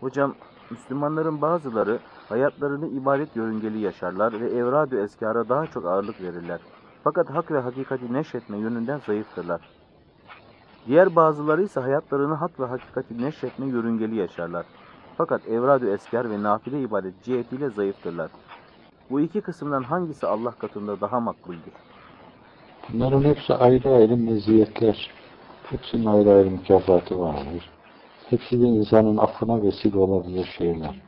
Hocam, Müslümanların bazıları hayatlarını ibadet yörüngeli yaşarlar ve evrad-ı eskara daha çok ağırlık verirler. Fakat hak ve hakikati neşretme yönünden zayıftırlar. Diğer bazıları ise hayatlarını hak ve hakikati neşretme yörüngeli yaşarlar. Fakat evrad-ı eskar ve nafile ibadet cihetiyle zayıftırlar. Bu iki kısımdan hangisi Allah katında daha makbuldür? Bunların hepsi ayrı ayrı meziyetler. Hepsinin ayrı ayrı mükafatı vardır. Hepsi de insanın affına vesile olabilir şeyler.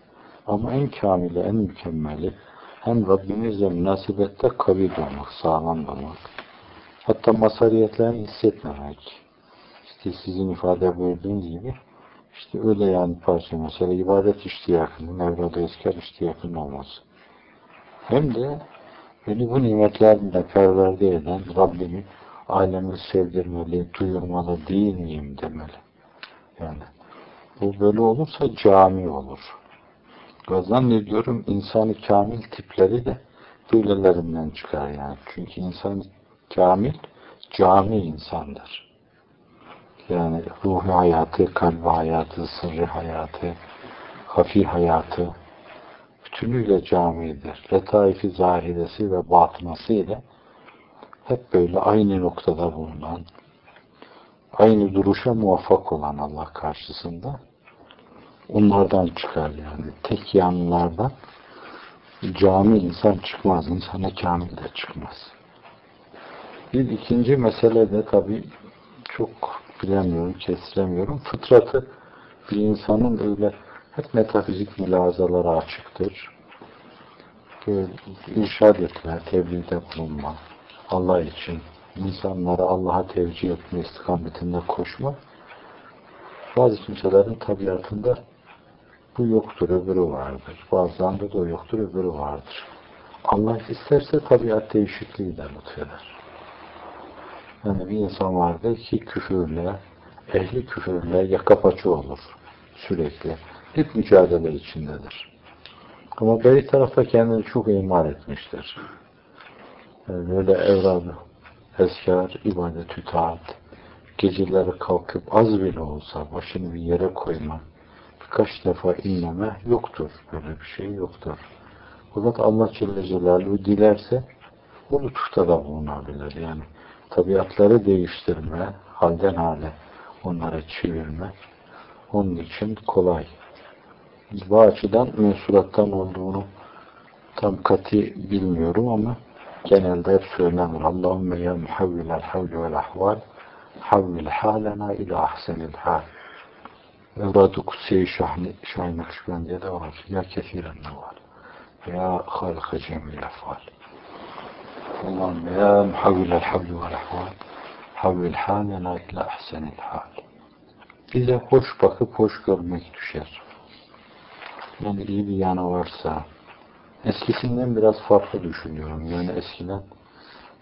Ama en kamili, en mükemmeli hem Rabbimizle münasebette kavi durmak, sağlam durmak. Hatta masariyetlerini hissetmemek. İşte sizin ifade buyurduğunuz gibi işte öyle yani parça mesela ibadet iştiyakının, evrada esker iştiyakının olması. Hem de beni bu nimetlerle perverde eden Rabbimi alemi sevdirmeli, duyurmalı değil miyim demeli. Yani bu böyle olursa cami olur. Zannediyorum insanı kamil tipleri de böylelerinden çıkar yani. Çünkü insan kamil, cami insandır. Yani ruhi hayatı, kalbi hayatı, sırrı hayatı, hafi hayatı bütünüyle camidir. Letaifi zahiresi ve batınası ile hep böyle aynı noktada bulunan, aynı duruşa muvaffak olan Allah karşısında onlardan çıkar yani. Tek yanlardan cami insan çıkmaz, insana kamil de çıkmaz. Bir ikinci mesele de tabii çok bilemiyorum, kestiremiyorum. Fıtratı bir insanın öyle hep metafizik mülazalara açıktır. Böyle irşad etme, tebliğde bulunma, Allah için, insanlara Allah'a tevcih etme istikametinde koşma. Bazı kimselerin tabiatında bu yoktur, öbürü vardır. Bazılarında da o yoktur, öbürü vardır. Allah isterse tabiat değişikliği de lütfeder. Yani bir insan vardır ki küfürle, ehli küfürle yaka paça olur sürekli. Hep mücadele içindedir. Ama beri tarafta kendini çok ihmal etmiştir. Yani böyle evradı, eskar, ibadet, taat, geceleri kalkıp az bile olsa başını bir yere koyma, birkaç defa inleme yoktur. Böyle bir şey yoktur. Fakat Allah Celle Celaluhu dilerse o lütufta da bulunabilir. Yani tabiatları değiştirme, halden hale onları çevirme onun için kolay. Bu açıdan mensurattan olduğunu tam kati bilmiyorum ama genelde hep söylenir. Allahümme ya muhavvilel havli vel ahval havvil halena ila ahsenil hal. Evrad-ı Kutsiye Şahni, Şahin Nakşibendiye de var. Ya kesiren var. Ya halika cemil afal. Allahümme ya muhavvilel havli vel ahval havvil halena ila ahsenil hal. Bize hoş bakıp hoş görmek düşer. Yani iyi bir yanı varsa eskisinden biraz farklı düşünüyorum. Yani eskiden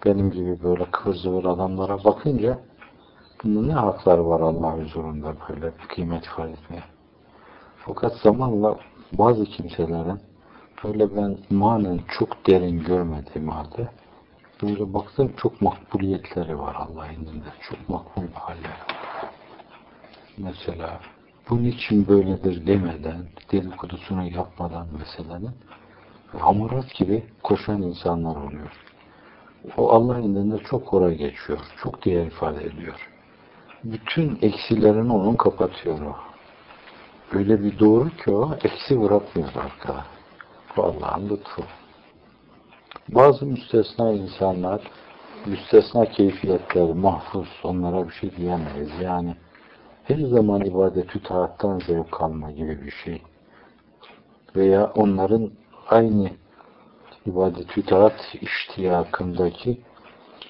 benim gibi böyle kıvır adamlara bakınca bunun ne hakları var Allah huzurunda böyle bir kıymet ifade etmeye. Fakat zamanla bazı kimselerin böyle ben manen çok derin görmediğim halde böyle baktım çok makbuliyetleri var Allah'ın indinde. Çok makbul bir haller var. Mesela bunun için böyledir demeden, dedikodusunu yapmadan meselenin hamurat gibi koşan insanlar oluyor. O Allah'ın indinde çok kolay geçiyor. Çok değer ifade ediyor. Bütün eksilerini onun kapatıyor o. Öyle bir doğru ki o eksi bırakmıyor arkada. Bu Allah'ın lütfu. Bazı müstesna insanlar müstesna keyfiyetleri mahfuz. Onlara bir şey diyemeyiz. Yani her zaman ibadetü taattan zevk alma gibi bir şey. Veya onların aynı ibadetü taat iştiyakındaki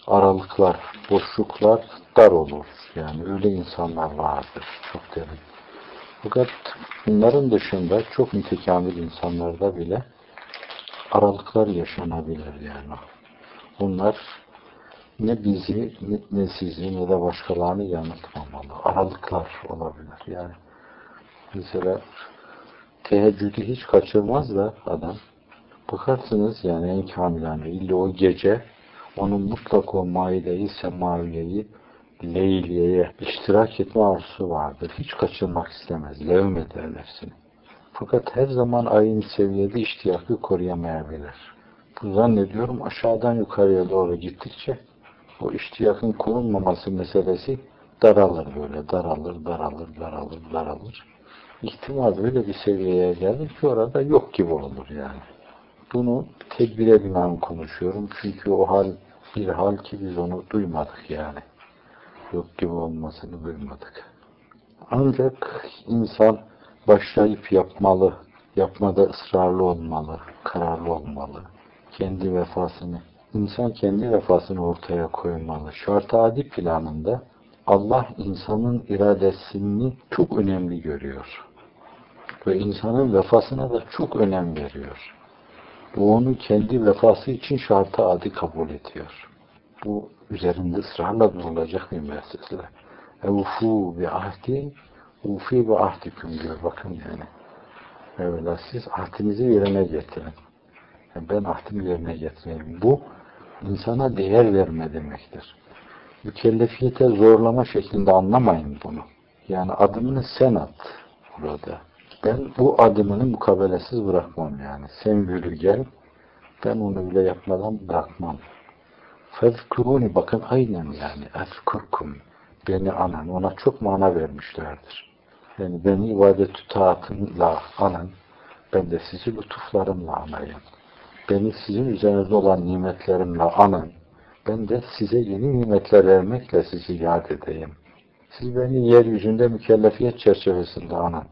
aralıklar, boşluklar dar olur. Yani öyle insanlar vardır. Çok derin. Fakat bunların dışında çok mütekamil insanlarda bile aralıklar yaşanabilir yani. Bunlar ne bizi, ne, sizi, ne de başkalarını yanıltmamalı. Aralıklar olabilir. Yani mesela teheccüdü hiç kaçırmaz da adam. Bakarsınız yani en kamilane illa o gece onun mutlak o maideyi, semaviyeyi, leyliyeye iştirak etme arzusu vardır. Hiç kaçırmak istemez. Levm eder nefsini. Fakat her zaman aynı seviyede iştiyakı koruyamayabilir. Bu zannediyorum aşağıdan yukarıya doğru gittikçe o iştiyakın korunmaması meselesi daralır böyle, daralır, daralır, daralır, daralır. İhtimal öyle bir seviyeye gelir ki orada yok gibi olur yani. Bunu tedbire binaen konuşuyorum çünkü o hal bir hal ki biz onu duymadık yani. Yok gibi olmasını duymadık. Ancak insan başlayıp yapmalı, yapmada ısrarlı olmalı, kararlı olmalı. Kendi vefasını, insan kendi vefasını ortaya koymalı. Şart adi planında Allah insanın iradesini çok önemli görüyor. Ve insanın vefasına da çok önem veriyor. Bu onu kendi vefası için şartı adi kabul ediyor. Bu üzerinde ısrarla durulacak bir mesele. Evfu bi ahdi, ufi bi ahdikum diyor. Bakın yani. Evvela siz ahdinizi yerine getirin. Yani ben ahdimi yerine getireyim. Bu insana değer verme demektir. Mükellefiyete zorlama şeklinde anlamayın bunu. Yani adımını sen at burada. Ben bu adımını mukabelesiz bırakmam yani. Sen yürü gel, ben onu bile yapmadan bırakmam. Fezkuruni bakın aynen yani. Ezkurkum. Beni anan. Ona çok mana vermişlerdir. Yani beni ibadet taatımla anın. Ben de sizi lütuflarımla anayım. Beni sizin üzerinizde olan nimetlerimle anın. Ben de size yeni nimetler vermekle sizi yad edeyim. Siz beni yeryüzünde mükellefiyet çerçevesinde anın.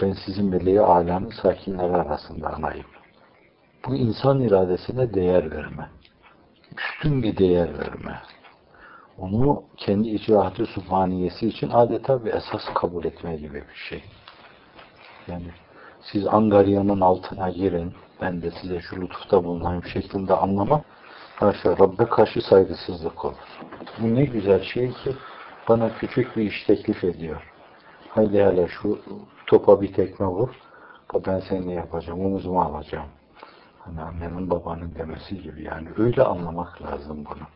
Ben sizin meleği alemin sakinleri arasında anayım. Bu insan iradesine değer verme. Üstün bir değer verme. Onu kendi icraatı subhaniyesi için adeta bir esas kabul etme gibi bir şey. Yani siz Angarya'nın altına girin, ben de size şu lütufta bulunayım şeklinde anlama, haşa Rabbe karşı saygısızlık olur. Bu ne güzel şey ki bana küçük bir iş teklif ediyor. Haydi hele şu topa bir tekme vur, ben seni yapacağım, omuzuma alacağım. Hani annenin babanın demesi gibi yani öyle anlamak lazım bunu.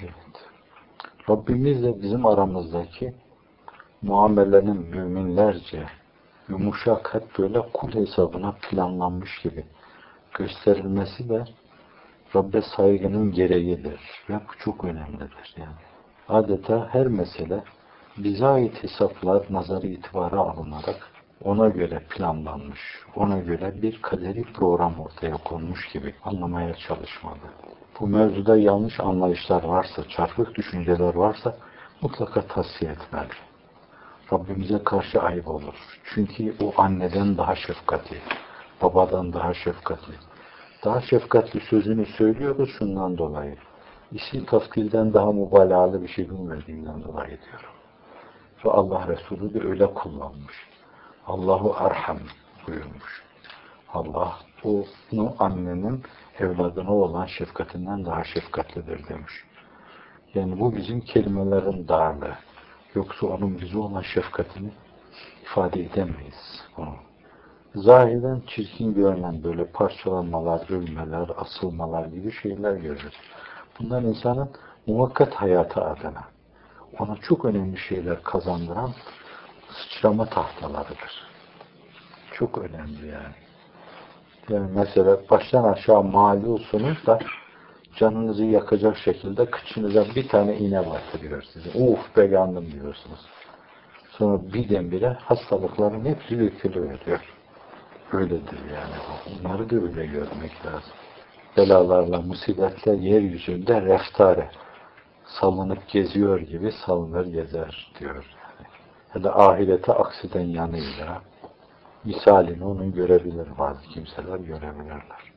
Evet. Rabbimizle bizim aramızdaki muamelenin müminlerce yumuşak hep böyle kul hesabına planlanmış gibi gösterilmesi de Rabbe saygının gereğidir ve bu çok önemlidir yani. Adeta her mesele bize ait hesaplar nazarı itibara alınarak ona göre planlanmış, ona göre bir kaderi program ortaya konmuş gibi anlamaya çalışmalı. Bu mevzuda yanlış anlayışlar varsa, çarpık düşünceler varsa mutlaka tavsiye etmeli. Rabbimize karşı ayıp olur. Çünkü o anneden daha şefkatli, babadan daha şefkatli. Daha şefkatli sözünü söylüyoruz şundan dolayı. İsim tafkilden daha mübalağalı bir şey bilmediğinden dolayı diyorum. Ve Allah Resulü de öyle kullanmış. Allahu Erham buyurmuş. Allah onu annenin evladına olan şefkatinden daha şefkatlidir demiş. Yani bu bizim kelimelerin darlığı. Yoksa onun bize olan şefkatini ifade edemeyiz. Bunu. Zahiden çirkin görünen böyle parçalanmalar, ölmeler, asılmalar gibi şeyler görürüz. Bunlar insanın muvakkat hayatı adına ona çok önemli şeyler kazandıran sıçrama tahtalarıdır. Çok önemli yani. Yani mesela baştan aşağı mağlusunuz da canınızı yakacak şekilde kıçınıza bir tane iğne batırıyor size. Uf be yandım diyorsunuz. Sonra birdenbire hastalıkların hepsi dökülüyor diyor. Öyledir yani. Onları da öyle görmek lazım. Belalarla, musibetler yeryüzünde reftare salınıp geziyor gibi salınır gezer diyor. Ya da ahirete aksiden yanıyla misalini onun görebilir bazı kimseler görebilirler.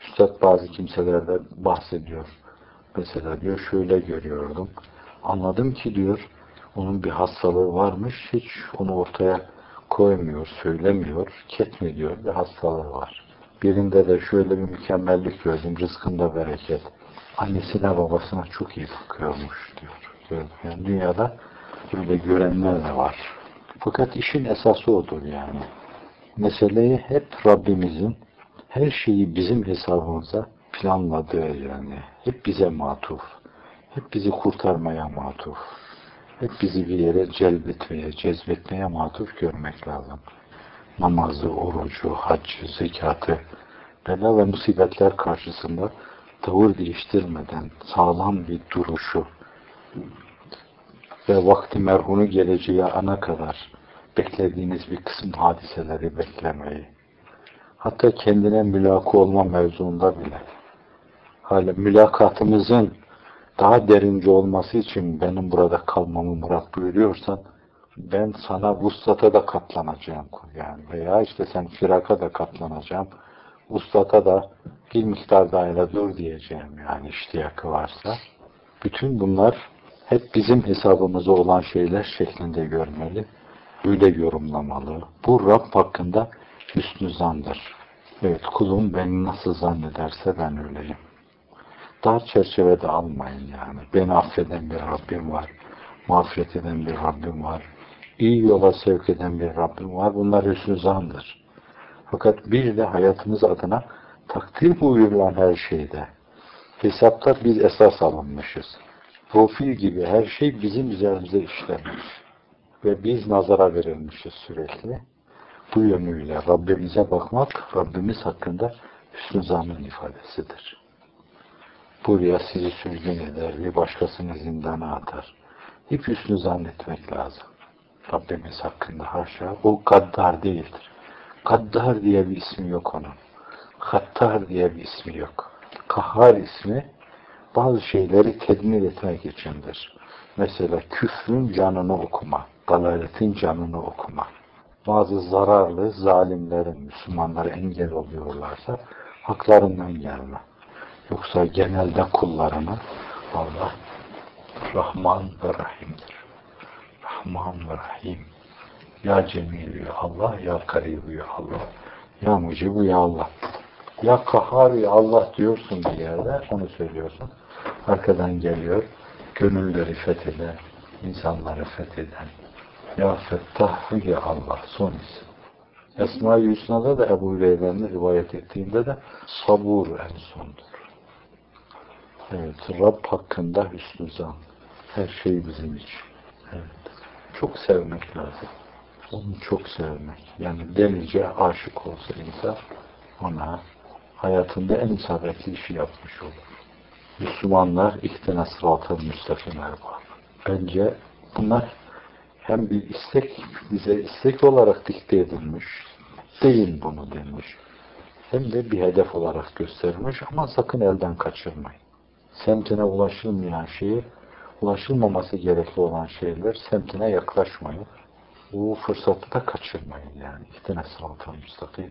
Üstad bazı kimselerde bahsediyor. Mesela diyor şöyle görüyordum. Anladım ki diyor onun bir hastalığı varmış. Hiç onu ortaya koymuyor, söylemiyor, ketmediyor bir hastalığı var. Birinde de şöyle bir mükemmellik gördüm. Rızkında bereket. Annesine babasına çok iyi bakıyormuş diyor. Yani dünyada böyle görenler de var. Fakat işin esası odur yani. Meseleyi hep Rabbimizin her şeyi bizim hesabımıza planladığı yani. Hep bize matuf. Hep bizi kurtarmaya matuf. Hep bizi bir yere celbetmeye, cezbetmeye matuf görmek lazım. namazı, orucu, haccı, zekatı, bela ve musibetler karşısında tavır değiştirmeden sağlam bir duruşu ve vakti merhunu geleceği ana kadar beklediğiniz bir kısım hadiseleri beklemeyi, hatta kendine mülakı olma mevzuunda bile, hala mülakatımızın daha derince olması için benim burada kalmamı murat buyuruyorsan, ben sana vuslata da katlanacağım yani veya işte sen firaka da katlanacağım, vuslata da bir miktar dahil dur diyeceğim yani iştiyakı varsa. Bütün bunlar hep bizim hesabımıza olan şeyler şeklinde görmeli, öyle yorumlamalı. Bu Rab hakkında hüsnü zandır. Evet kulum beni nasıl zannederse ben öyleyim. Dar çerçevede almayın yani. Beni affeden bir Rabbim var. Mağfiret eden bir Rabbim var. iyi yola sevk eden bir Rabbim var. Bunlar hüsnü zandır. Fakat bir de hayatımız adına takdir buyurulan her şeyde hesapta biz esas alınmışız. Profil gibi her şey bizim üzerimize işlenmiş. Ve biz nazara verilmişiz sürekli. Bu yönüyle Rabbimize bakmak, Rabbimiz hakkında hüsnü zanın ifadesidir. Buraya sizi sürgün eder, bir başkasını zindana atar. Hep hüsnü zannetmek lazım. Rabbimiz hakkında haşa. O gaddar değildir. Gaddar diye bir ismi yok onun. Hattar diye bir ismi yok. Kahhar ismi bazı şeyleri tedmir etmek içindir. Mesela küfrün canını okuma, dalaletin canını okuma. Bazı zararlı zalimlerin Müslümanlara engel oluyorlarsa haklarından gelme. Yoksa genelde kullarına Allah Rahman ve Rahim'dir. Rahman ve Rahim. Ya Cemil ya Allah, ya Karib ya Allah. Ya Mucibu ya Allah. Ya Kahhar ya Allah diyorsun bir yerde, onu söylüyorsun. Arkadan geliyor, gönülleri fetheden, insanları fetheden. Ya Fettah ya Allah, son isim. Esma-i Hüsna'da da Ebu Hüreyre'nin rivayet ettiğinde de sabur en sondur. Evet, Rab hakkında hüsnü zan. Her şey bizim için. Evet. Çok sevmek lazım. Onu çok sevmek. Yani delice aşık olsa insan ona hayatında en isabetli işi yapmış olur. Müslümanlar ihtine sıratı müstakimler var. Bence bunlar hem bir istek, bize istek olarak dikte edilmiş, değil bunu denmiş. Hem de bir hedef olarak gösterilmiş ama sakın elden kaçırmayın. Semtine ulaşılmayan şeyi, ulaşılmaması gerekli olan şeyler semtine yaklaşmayın. Bu fırsatı da kaçırmayın yani. İhtine sıratı müstakim,